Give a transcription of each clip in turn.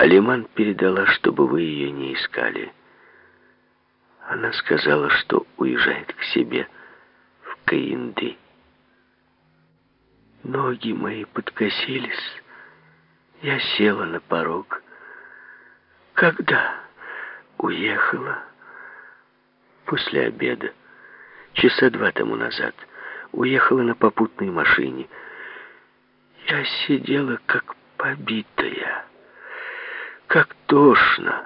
Алиман передала, чтобы вы ее не искали. Она сказала, что уезжает к себе в Каинды. Ноги мои подкосились. Я села на порог. Когда уехала? После обеда. Часа два тому назад. Уехала на попутной машине. Я сидела как побитая. Как тошно.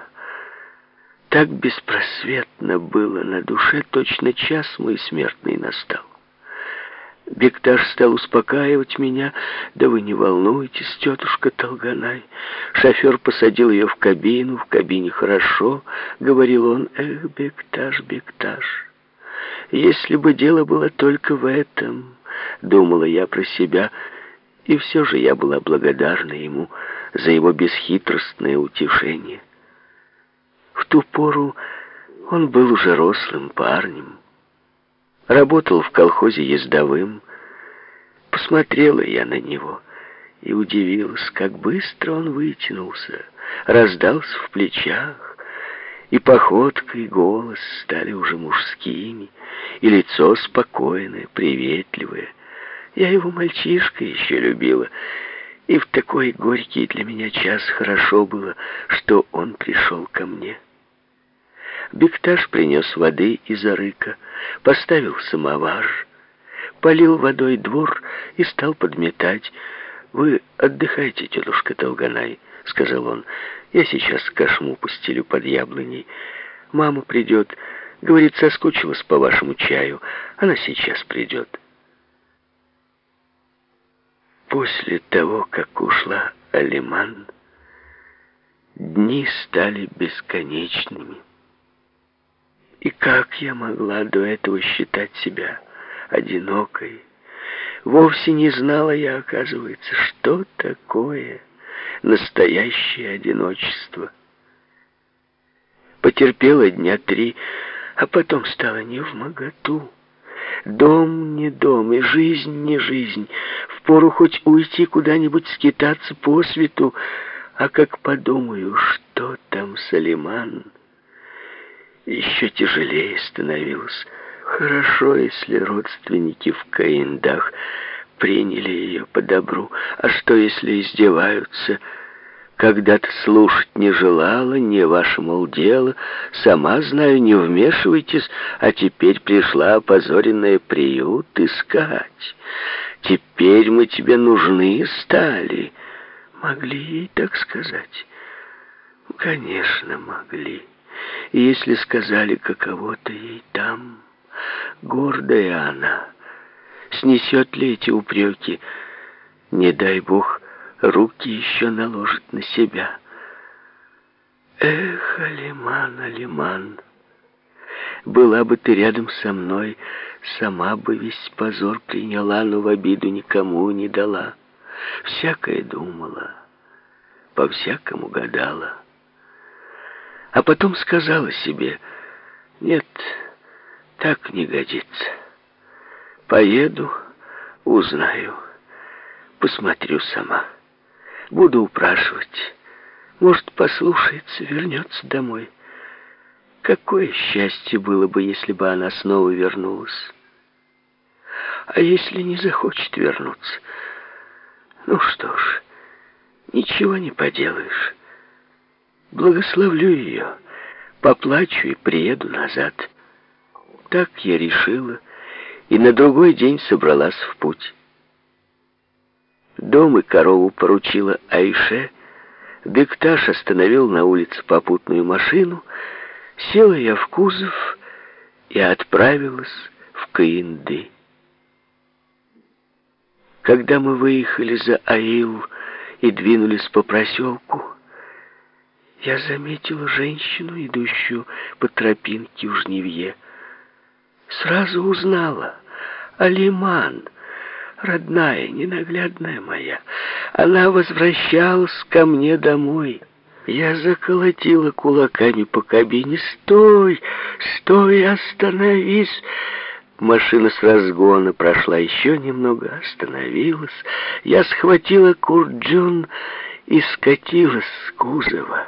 Так беспросветно было на душе, точно час мой смертный настал. Бекташ стал успокаивать меня. «Да вы не волнуйтесь, тетушка Толганай». Шофер посадил ее в кабину. В кабине хорошо, — говорил он. «Эх, Бекташ, Бекташ, если бы дело было только в этом», — думала я про себя, и все же я была благодарна ему за его бесхитростное утешение. В ту пору он был уже рослым парнем. Работал в колхозе ездовым. Посмотрела я на него и удивилась, как быстро он вытянулся, раздался в плечах, и походка, и голос стали уже мужскими, и лицо спокойное, приветливое. Я его мальчишка еще любила, и в такой горький для меня час хорошо было, что он пришел ко мне. Бекташ принес воды из арыка, поставил самовар, полил водой двор и стал подметать. «Вы отдыхайте, тетушка Толганай», — сказал он. «Я сейчас кошму постелю под яблоней. Мама придет. Говорит, соскучилась по вашему чаю. Она сейчас придет». После того, как ушла Алиман, дни стали бесконечными. И как я могла до этого считать себя одинокой? Вовсе не знала я, оказывается, что такое настоящее одиночество. Потерпела дня три, а потом стала не в моготу. Дом не дом, и жизнь не жизнь. Впору хоть уйти куда-нибудь скитаться по свету, а как подумаю, что там Салиман еще тяжелее становилось. Хорошо, если родственники в Каиндах приняли ее по добру, а что, если издеваются? Когда-то слушать не желала, не ваше, мол, дело, сама знаю, не вмешивайтесь, а теперь пришла опозоренная приют искать. Теперь мы тебе нужны стали. Могли ей так сказать? Конечно, могли. И если сказали каково-то ей там, гордая она, снесет ли эти упреки, не дай Бог, руки еще наложит на себя. Эх, Алиман, Алиман, была бы ты рядом со мной, сама бы весь позор приняла, но в обиду никому не дала. Всякое думала, по-всякому гадала. А потом сказала себе, нет, так не годится. Поеду, узнаю, посмотрю сама. Буду упрашивать. Может, послушается, вернется домой. Какое счастье было бы, если бы она снова вернулась. А если не захочет вернуться? Ну что ж, ничего не поделаешь. Благословлю ее, поплачу и приеду назад. Так я решила, и на другой день собралась в путь. Дом и корову поручила Айше. Бекташ остановил на улице попутную машину. Села я в кузов и отправилась в Каинды. Когда мы выехали за Аил и двинулись по проселку, я заметила женщину, идущую по тропинке в жневье. Сразу узнала. Алиман, родная, ненаглядная моя. Она возвращалась ко мне домой. Я заколотила кулаками по кабине. «Стой! Стой! Остановись!» Машина с разгона прошла еще немного, остановилась. Я схватила Курджун и скатилась с кузова.